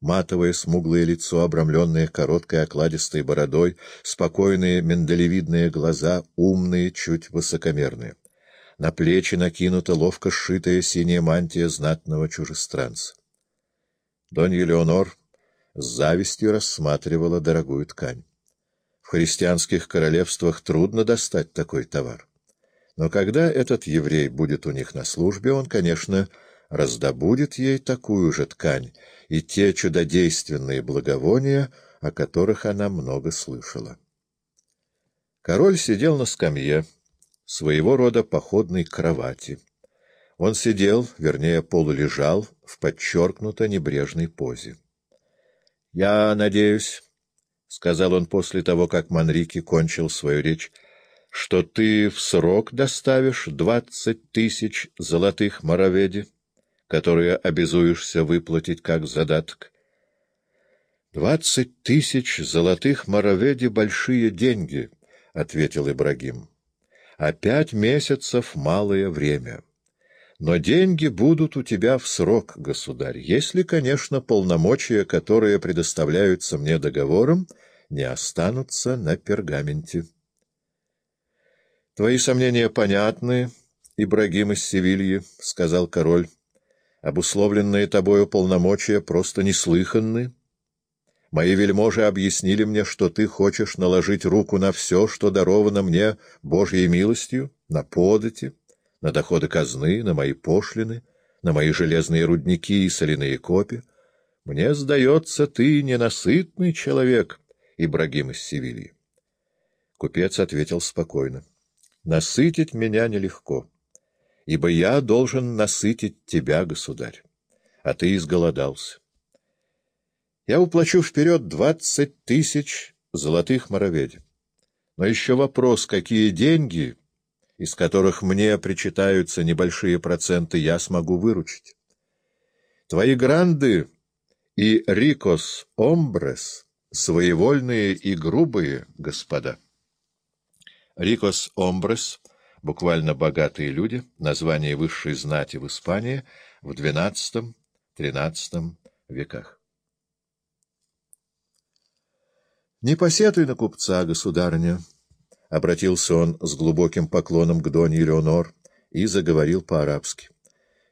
матовое смуглое лицо, обрамленное короткой окладистой бородой, спокойные миндалевидные глаза, умные, чуть высокомерные. На плечи накинута ловко сшитая синяя мантия знатного чужестранца. Донья Леонор с завистью рассматривала дорогую ткань. В христианских королевствах трудно достать такой товар. Но когда этот еврей будет у них на службе, он, конечно, раздобудет ей такую же ткань и те чудодейственные благовония, о которых она много слышала. Король сидел на скамье, своего рода походной кровати. Он сидел, вернее, полулежал, в подчеркнуто небрежной позе. — Я надеюсь, — сказал он после того, как Манрики кончил свою речь, — что ты в срок доставишь двадцать тысяч золотых мороведи, которые обязуешься выплатить как задаток. — Двадцать тысяч золотых мороведи — большие деньги, — ответил Ибрагим. — А пять месяцев — малое время. Но деньги будут у тебя в срок, государь, если, конечно, полномочия, которые предоставляются мне договором, — не останутся на пергаменте. — Твои сомнения понятны, Ибрагим из Севильи, — сказал король. — Обусловленные тобою полномочия просто неслыханны. Мои вельможи объяснили мне, что ты хочешь наложить руку на все, что даровано мне Божьей милостью, на подати, на доходы казны, на мои пошлины, на мои железные рудники и соляные копи. Мне сдается, ты ненасытный человек, Ибрагим из Севильи. Купец ответил спокойно. — Насытить меня нелегко, ибо я должен насытить тебя, государь, а ты изголодался. Я уплачу вперед двадцать тысяч золотых мороведь. Но еще вопрос, какие деньги, из которых мне причитаются небольшие проценты, я смогу выручить. Твои гранды и рикос омбрес — своевольные и грубые господа. Рикос Омбрес, буквально богатые люди, название высшей знати в Испании в XII-XIII веках. «Не посетуй на купца, государыня!» — обратился он с глубоким поклоном к Доне Леонор и заговорил по-арабски.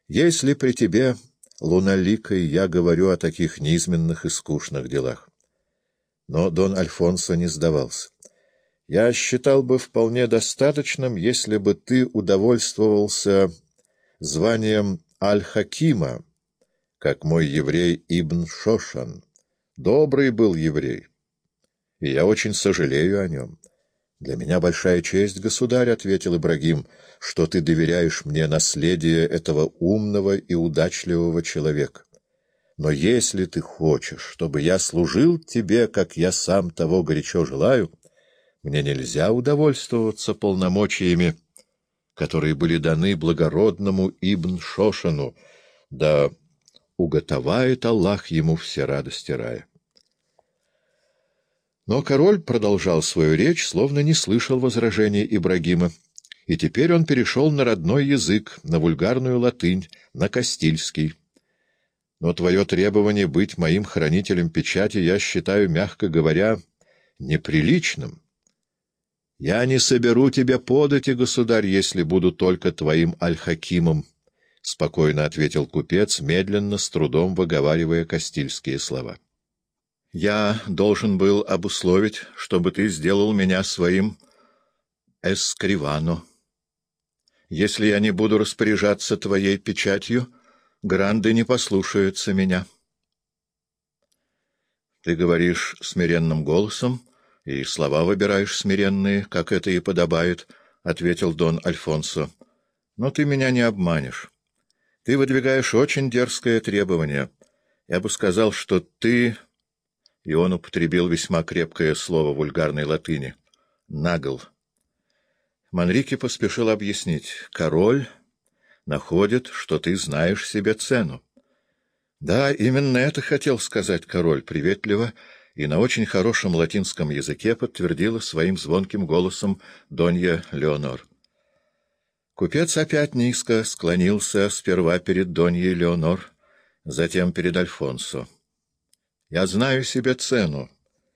«Если при тебе, луналикой, я говорю о таких низменных и скучных делах, но Дон Альфонсо не сдавался. «Я считал бы вполне достаточным, если бы ты удовольствовался званием Аль-Хакима, как мой еврей Ибн Шошан. Добрый был еврей, и я очень сожалею о нем». «Для меня большая честь, государь», — ответил Ибрагим, — «что ты доверяешь мне наследие этого умного и удачливого человека. Но если ты хочешь, чтобы я служил тебе, как я сам того горячо желаю, мне нельзя удовольствоваться полномочиями, которые были даны благородному Ибн Шошану, да уготовает Аллах ему все радости рая. Но король продолжал свою речь, словно не слышал возражений Ибрагима, и теперь он перешел на родной язык, на вульгарную латынь, на кастильский. Но твое требование быть моим хранителем печати я считаю, мягко говоря, неприличным. Я не соберу тебе подати, государь, если буду только твоим аль-хакимом, — спокойно ответил купец, медленно, с трудом выговаривая кастильские слова. Я должен был обусловить, чтобы ты сделал меня своим эскривано. Если я не буду распоряжаться твоей печатью, Гранды не послушаются меня. Ты говоришь смиренным голосом, и слова выбираешь смиренные, как это и подобает, — ответил Дон Альфонсо. Но ты меня не обманешь. Ты выдвигаешь очень дерзкое требование. Я бы сказал, что ты... И он употребил весьма крепкое слово вульгарной латыни. Нагл. Манрике поспешил объяснить. Король находит, что ты знаешь себе цену. — Да, именно это хотел сказать король приветливо, и на очень хорошем латинском языке подтвердила своим звонким голосом Донья Леонор. Купец опять низко склонился сперва перед Доньей Леонор, затем перед Альфонсо. Я знаю себе цену.